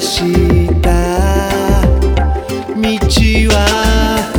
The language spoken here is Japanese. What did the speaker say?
した道は